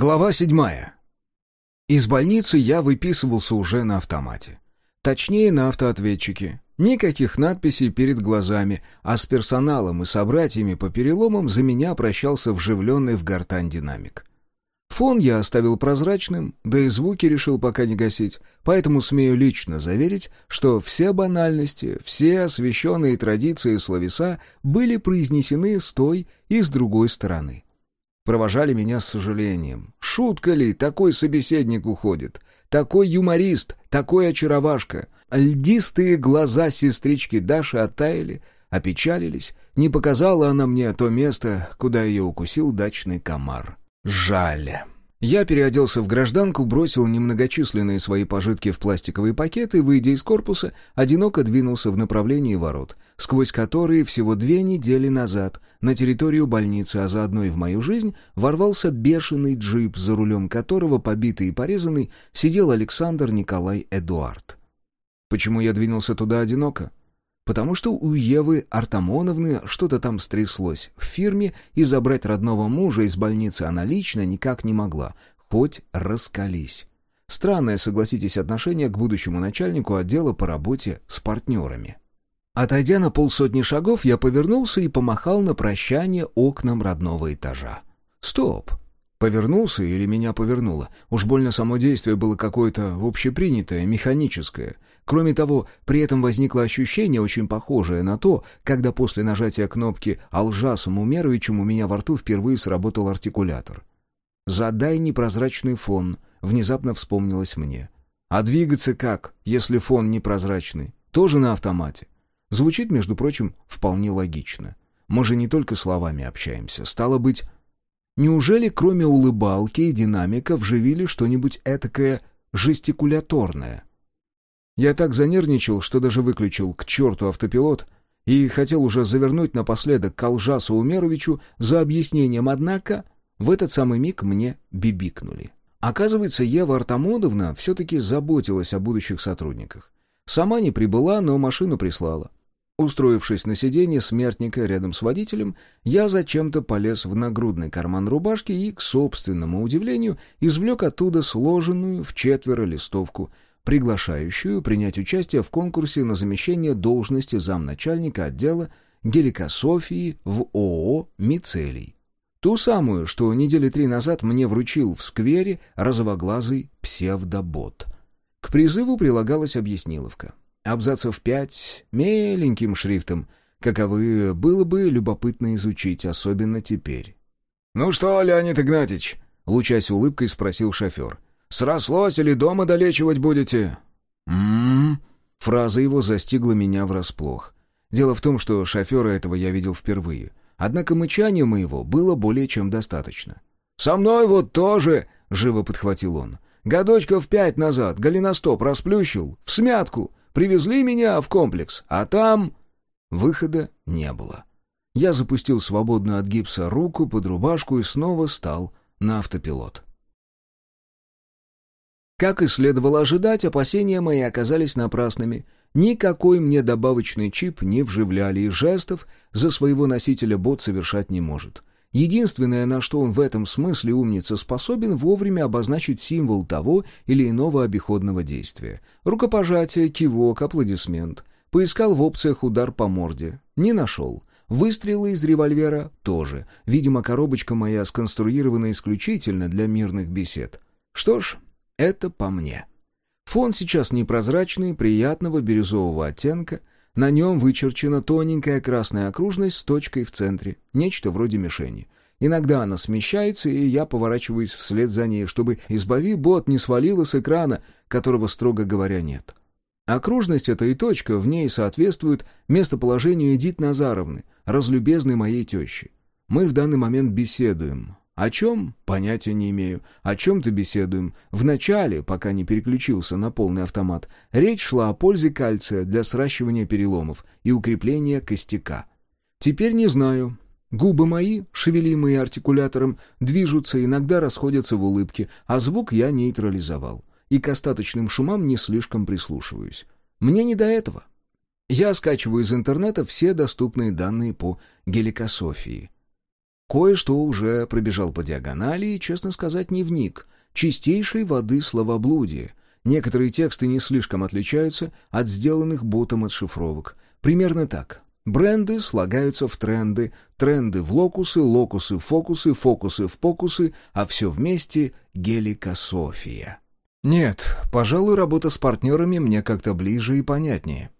Глава седьмая. Из больницы я выписывался уже на автомате. Точнее, на автоответчике. Никаких надписей перед глазами, а с персоналом и собратьями по переломам за меня прощался вживленный в гортань динамик. Фон я оставил прозрачным, да и звуки решил пока не гасить, поэтому смею лично заверить, что все банальности, все освященные традиции словеса были произнесены с той и с другой стороны провожали меня с сожалением. Шутка ли, такой собеседник уходит? Такой юморист, такой очаровашка. Льдистые глаза сестрички Даши оттаяли, опечалились. Не показала она мне то место, куда ее укусил дачный комар. Жаль. Я переоделся в гражданку, бросил немногочисленные свои пожитки в пластиковые пакеты выйдя из корпуса, одиноко двинулся в направлении ворот, сквозь которые всего две недели назад на территорию больницы, а заодно и в мою жизнь, ворвался бешеный джип, за рулем которого, побитый и порезанный, сидел Александр Николай Эдуард. Почему я двинулся туда одиноко? Потому что у Евы Артамоновны что-то там стряслось в фирме, и забрать родного мужа из больницы она лично никак не могла, хоть раскались. Странное, согласитесь, отношение к будущему начальнику отдела по работе с партнерами. Отойдя на полсотни шагов, я повернулся и помахал на прощание окнам родного этажа. Стоп! Повернулся или меня повернуло? Уж больно само действие было какое-то общепринятое, механическое. Кроме того, при этом возникло ощущение, очень похожее на то, когда после нажатия кнопки Алжасом Умеровичем у меня во рту впервые сработал артикулятор. «Задай непрозрачный фон», — внезапно вспомнилось мне. «А двигаться как, если фон непрозрачный? Тоже на автомате?» Звучит, между прочим, вполне логично. Мы же не только словами общаемся. Стало быть, Неужели кроме улыбалки и динамика вживили что-нибудь этакое жестикуляторное? Я так занервничал, что даже выключил к черту автопилот и хотел уже завернуть напоследок к Алжасу Умеровичу за объяснением, однако в этот самый миг мне бибикнули. Оказывается, Ева Артамодовна все-таки заботилась о будущих сотрудниках. Сама не прибыла, но машину прислала. Устроившись на сиденье смертника рядом с водителем, я зачем-то полез в нагрудный карман рубашки и, к собственному удивлению, извлек оттуда сложенную в четверо листовку, приглашающую принять участие в конкурсе на замещение должности замначальника отдела геликософии в ООО «Мицелий». Ту самую, что недели три назад мне вручил в сквере розовоглазый псевдобот. К призыву прилагалась объясниловка абзацев пять, меленьким шрифтом, каковы было бы любопытно изучить, особенно теперь. «Ну что, Леонид Игнатьич?» — лучась улыбкой спросил шофер. «Срослось или дома долечивать будете?» «М-м-м». Фраза его застигла меня врасплох. Дело в том, что шофера этого я видел впервые. Однако мычания моего было более чем достаточно. «Со мной вот тоже!» — живо подхватил он. «Годочков пять назад голеностоп расплющил, в смятку, Привезли меня в комплекс, а там...» Выхода не было. Я запустил свободную от гипса руку под рубашку и снова стал на автопилот. Как и следовало ожидать, опасения мои оказались напрасными. Никакой мне добавочный чип не вживляли, и жестов за своего носителя бот совершать не может. Единственное, на что он в этом смысле умница способен, вовремя обозначить символ того или иного обиходного действия. Рукопожатие, кивок, аплодисмент. Поискал в опциях удар по морде. Не нашел. Выстрелы из револьвера тоже. Видимо, коробочка моя сконструирована исключительно для мирных бесед. Что ж, это по мне. Фон сейчас непрозрачный, приятного бирюзового оттенка — на нем вычерчена тоненькая красная окружность с точкой в центре, нечто вроде мишени. Иногда она смещается, и я поворачиваюсь вслед за ней, чтобы «избави бот» не свалила с экрана, которого, строго говоря, нет. Окружность эта и точка в ней соответствуют местоположению Эдит Назаровны, разлюбезной моей тещи. Мы в данный момент беседуем. О чем? Понятия не имею. О чем-то беседуем. Вначале, пока не переключился на полный автомат, речь шла о пользе кальция для сращивания переломов и укрепления костяка. Теперь не знаю. Губы мои, шевелимые артикулятором, движутся, иногда расходятся в улыбке, а звук я нейтрализовал. И к остаточным шумам не слишком прислушиваюсь. Мне не до этого. Я скачиваю из интернета все доступные данные по геликософии. Кое-что уже пробежал по диагонали и, честно сказать, не вник. Чистейшей воды словоблудие. Некоторые тексты не слишком отличаются от сделанных ботом отшифровок. Примерно так. Бренды слагаются в тренды, тренды в локусы, локусы в фокусы, фокусы в покусы, а все вместе — геликософия. Нет, пожалуй, работа с партнерами мне как-то ближе и понятнее.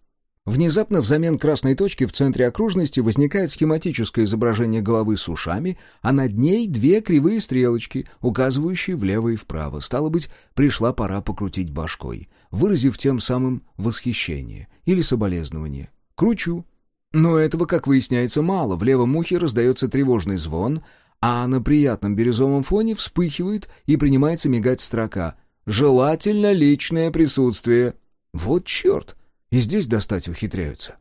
Внезапно взамен красной точки в центре окружности возникает схематическое изображение головы с ушами, а над ней две кривые стрелочки, указывающие влево и вправо. Стало быть, пришла пора покрутить башкой, выразив тем самым восхищение или соболезнование. Кручу. Но этого, как выясняется, мало. В левом ухе раздается тревожный звон, а на приятном бирюзовом фоне вспыхивает и принимается мигать строка «Желательно личное присутствие». Вот черт! И здесь достать ухитряются.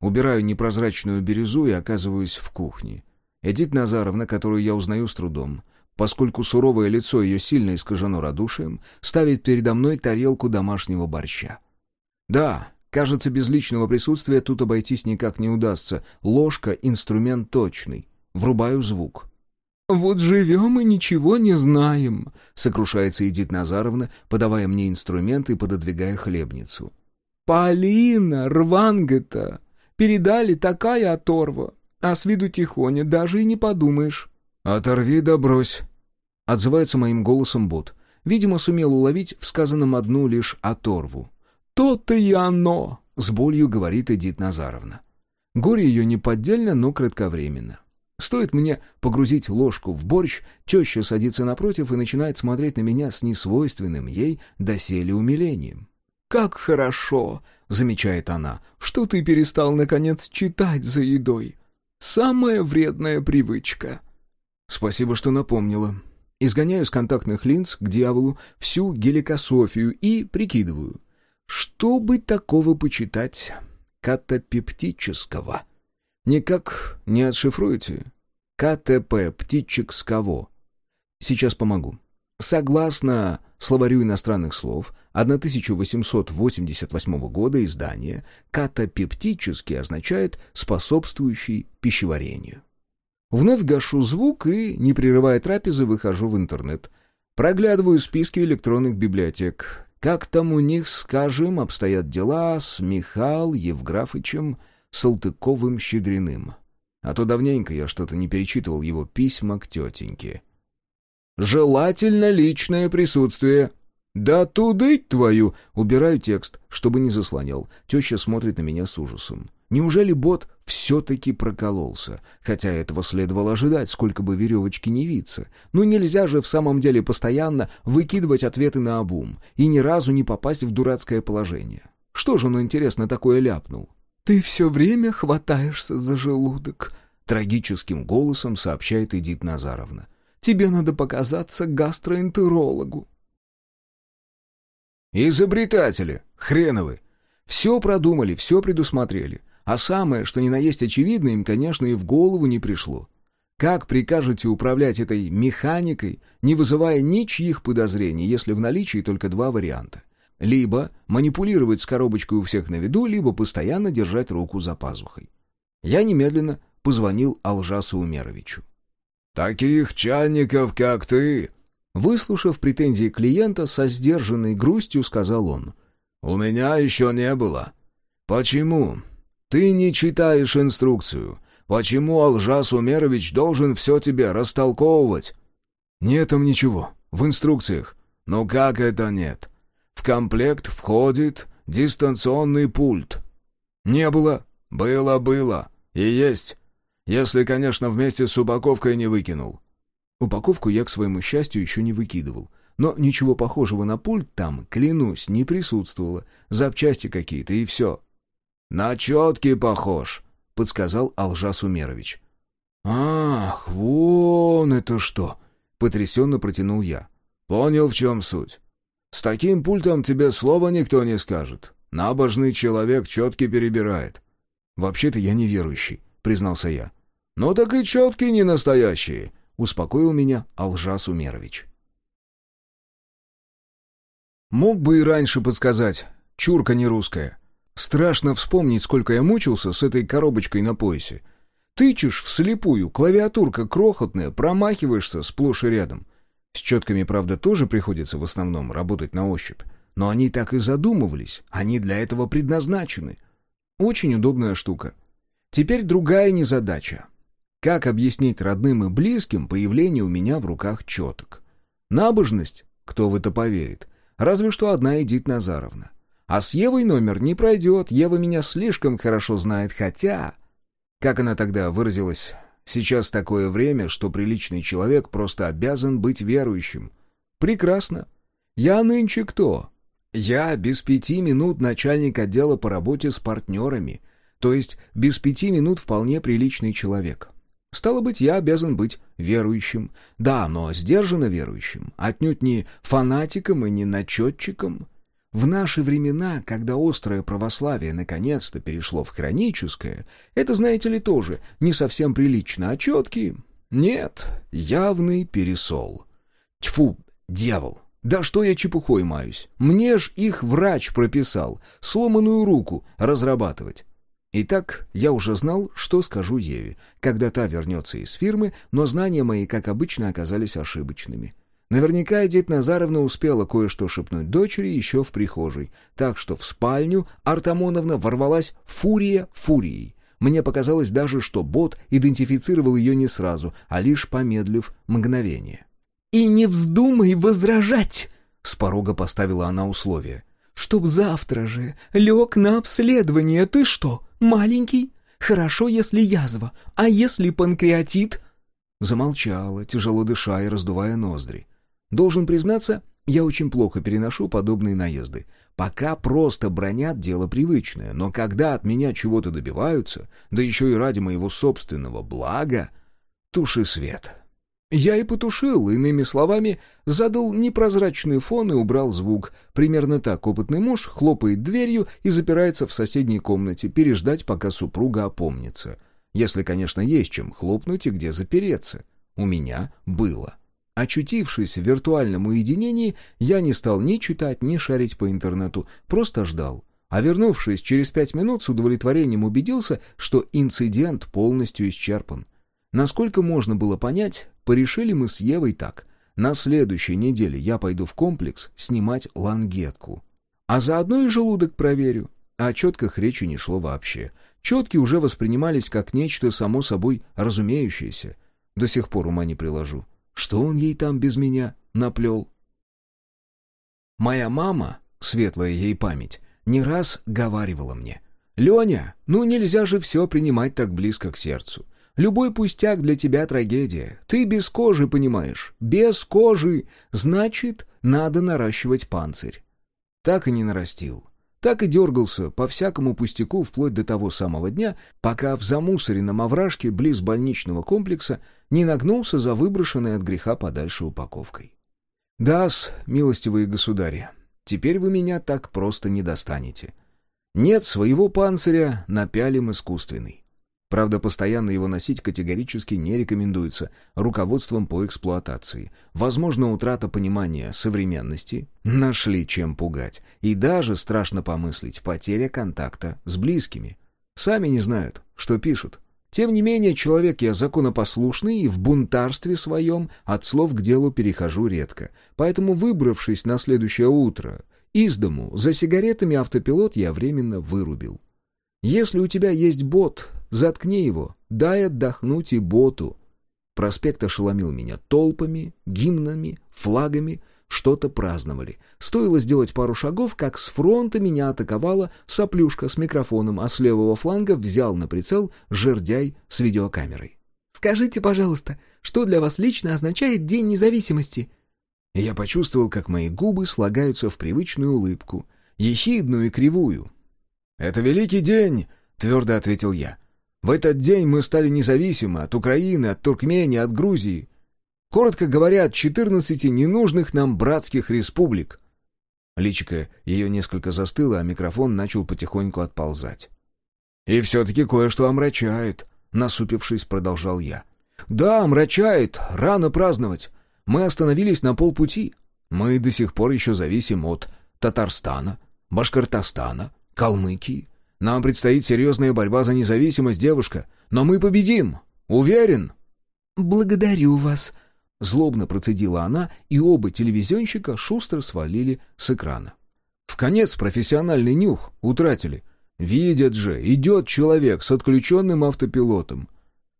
Убираю непрозрачную бирюзу и оказываюсь в кухне. Эдит Назаровна, которую я узнаю с трудом, поскольку суровое лицо ее сильно искажено радушием, ставит передо мной тарелку домашнего борща. Да, кажется, без личного присутствия тут обойтись никак не удастся. Ложка — инструмент точный. Врубаю звук. «Вот живем и ничего не знаем», — сокрушается Эдит Назаровна, подавая мне инструмент и пододвигая хлебницу. «Полина, рванга-то! Передали такая оторва, а с виду тихоня, даже и не подумаешь». «Оторви да брось», — отзывается моим голосом бот. Видимо, сумел уловить в сказанном одну лишь оторву. «То-то и оно!» — с болью говорит Эдит Назаровна. Горе ее неподдельно, но кратковременно. Стоит мне погрузить ложку в борщ, теща садится напротив и начинает смотреть на меня с несвойственным ей доселе умилением. «Как хорошо!» — замечает она, — «что ты перестал, наконец, читать за едой. Самая вредная привычка». «Спасибо, что напомнила. Изгоняю с контактных линз к дьяволу всю геликософию и прикидываю. Что бы такого почитать катапептического? Никак не отшифруете? КТП птичек с кого? Сейчас помогу. Согласно словарю иностранных слов 1888 года издания, катапептический означает «способствующий пищеварению». Вновь гашу звук и, не прерывая трапезы, выхожу в интернет. Проглядываю списки электронных библиотек. Как там у них, скажем, обстоят дела с Михаил Евграфычем Салтыковым-Щедриным. А то давненько я что-то не перечитывал его письма к тетеньке. Желательно личное присутствие. Да туды твою! Убираю текст, чтобы не заслонял. Теща смотрит на меня с ужасом. Неужели бот все-таки прокололся? Хотя этого следовало ожидать, сколько бы веревочки не виться. Ну нельзя же в самом деле постоянно выкидывать ответы на обум и ни разу не попасть в дурацкое положение. Что же он, интересно, такое ляпнул? «Ты все время хватаешься за желудок», — трагическим голосом сообщает Эдит Назаровна. Тебе надо показаться гастроэнтерологу». «Изобретатели! Хреновы! Все продумали, все предусмотрели. А самое, что ни на есть очевидно, им, конечно, и в голову не пришло. Как прикажете управлять этой механикой, не вызывая ничьих подозрений, если в наличии только два варианта? Либо манипулировать с коробочкой у всех на виду, либо постоянно держать руку за пазухой. Я немедленно позвонил Алжасу Умеровичу. «Таких чайников, как ты!» Выслушав претензии клиента, со сдержанной грустью сказал он. «У меня еще не было. Почему? Ты не читаешь инструкцию. Почему Алжас Умерович должен все тебе растолковывать?» «Нет там ничего. В инструкциях». «Ну как это нет? В комплект входит дистанционный пульт». «Не было». «Было-было. И есть. Если, конечно, вместе с упаковкой не выкинул. Упаковку я, к своему счастью, еще не выкидывал. Но ничего похожего на пульт там, клянусь, не присутствовало. Запчасти какие-то и все. «На четкий похож», — подсказал Алжас Умерович. «Ах, вон это что!» — потрясенно протянул я. «Понял, в чем суть. С таким пультом тебе слова никто не скажет. Набожный человек четкий перебирает». «Вообще-то я неверующий», — признался я. «Ну так и четкие не настоящие», — успокоил меня Алжас Умерович. Мог бы и раньше подсказать. Чурка не русская. Страшно вспомнить, сколько я мучился с этой коробочкой на поясе. Тычешь вслепую, клавиатурка крохотная, промахиваешься сплошь и рядом. С четками, правда, тоже приходится в основном работать на ощупь. Но они так и задумывались, они для этого предназначены. Очень удобная штука. Теперь другая незадача. Как объяснить родным и близким появление у меня в руках четок? Набожность? Кто в это поверит? Разве что одна Эдит Назаровна. А с Евой номер не пройдет, Ева меня слишком хорошо знает, хотя... Как она тогда выразилась? Сейчас такое время, что приличный человек просто обязан быть верующим. Прекрасно. Я нынче кто? Я без пяти минут начальник отдела по работе с партнерами, то есть без пяти минут вполне приличный человек. Стало быть, я обязан быть верующим. Да, но сдержанно верующим, отнюдь не фанатиком и не начетчиком. В наши времена, когда острое православие наконец-то перешло в хроническое, это, знаете ли, тоже не совсем прилично, а четкий... Нет, явный пересол. Тьфу, дьявол! Да что я чепухой маюсь? Мне ж их врач прописал, сломанную руку разрабатывать. Итак, я уже знал, что скажу Еве, когда та вернется из фирмы, но знания мои, как обычно, оказались ошибочными. Наверняка Эдит Назаровна успела кое-что шепнуть дочери еще в прихожей, так что в спальню Артамоновна ворвалась фурия фурией. Мне показалось даже, что бот идентифицировал ее не сразу, а лишь помедлив мгновение. «И не вздумай возражать!» — с порога поставила она условие. «Чтоб завтра же лег на обследование. Ты что, маленький? Хорошо, если язва, а если панкреатит?» Замолчала, тяжело дыша и раздувая ноздри. Должен признаться, я очень плохо переношу подобные наезды. Пока просто бронят дело привычное, но когда от меня чего-то добиваются, да еще и ради моего собственного блага, туши свет. Я и потушил, иными словами, задал непрозрачный фон и убрал звук. Примерно так опытный муж хлопает дверью и запирается в соседней комнате, переждать, пока супруга опомнится. Если, конечно, есть чем хлопнуть и где запереться. У меня было. Очутившись в виртуальном уединении, я не стал ни читать, ни шарить по интернету, просто ждал. А вернувшись через пять минут, с удовлетворением убедился, что инцидент полностью исчерпан. Насколько можно было понять, порешили мы с Евой так. На следующей неделе я пойду в комплекс снимать лангетку. А заодно и желудок проверю. О четках речи не шло вообще. Четки уже воспринимались как нечто само собой разумеющееся. До сих пор ума не приложу. Что он ей там без меня наплел? Моя мама, светлая ей память, не раз говаривала мне. «Леня, ну нельзя же все принимать так близко к сердцу. Любой пустяк для тебя трагедия. Ты без кожи, понимаешь? Без кожи. Значит, надо наращивать панцирь». Так и не нарастил. Так и дергался по всякому пустяку вплоть до того самого дня, пока в замусоренном овражке близ больничного комплекса не нагнулся за выброшенной от греха подальше упаковкой. «Да-с, милостивые государи, теперь вы меня так просто не достанете. Нет своего панциря, напялим искусственный. Правда, постоянно его носить категорически не рекомендуется руководством по эксплуатации. Возможно, утрата понимания современности, нашли чем пугать. И даже, страшно помыслить, потеря контакта с близкими. Сами не знают, что пишут. Тем не менее, человек я законопослушный и в бунтарстве своем от слов к делу перехожу редко. Поэтому, выбравшись на следующее утро из дому, за сигаретами автопилот я временно вырубил. Если у тебя есть бот, заткни его, дай отдохнуть и боту. Проспект ошеломил меня толпами, гимнами, флагами, что-то праздновали. Стоило сделать пару шагов, как с фронта меня атаковала соплюшка с микрофоном, а с левого фланга взял на прицел жердяй с видеокамерой. «Скажите, пожалуйста, что для вас лично означает День независимости?» Я почувствовал, как мои губы слагаются в привычную улыбку, ехидную и кривую, «Это великий день», — твердо ответил я. «В этот день мы стали независимы от Украины, от Туркмении, от Грузии. Коротко говоря, от четырнадцати ненужных нам братских республик». Личико ее несколько застыло, а микрофон начал потихоньку отползать. «И все-таки кое-что омрачает», — насупившись, продолжал я. «Да, омрачает. Рано праздновать. Мы остановились на полпути. Мы до сих пор еще зависим от Татарстана, Башкортостана, Калмыкии. Нам предстоит серьезная борьба за независимость, девушка. Но мы победим! Уверен!» «Благодарю вас», — злобно процедила она, и оба телевизионщика шустро свалили с экрана. В конец профессиональный нюх утратили. Видят же, идет человек с отключенным автопилотом.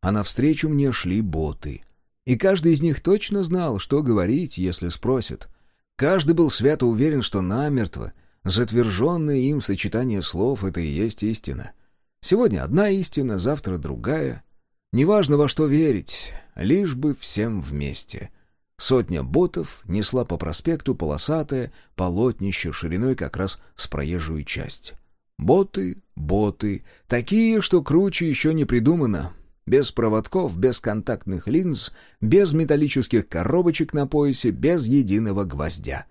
А навстречу мне шли боты. И каждый из них точно знал, что говорить, если спросят. Каждый был свято уверен, что намертво затверженное им сочетание слов — это и есть истина. Сегодня одна истина, завтра другая. Неважно, во что верить, лишь бы всем вместе. Сотня ботов несла по проспекту полосатое полотнище шириной как раз с проезжую часть. Боты, боты, такие, что круче еще не придумано. Без проводков, без контактных линз, без металлических коробочек на поясе, без единого гвоздя.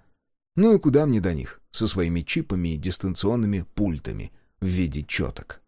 Ну и куда мне до них, со своими чипами и дистанционными пультами в виде четок.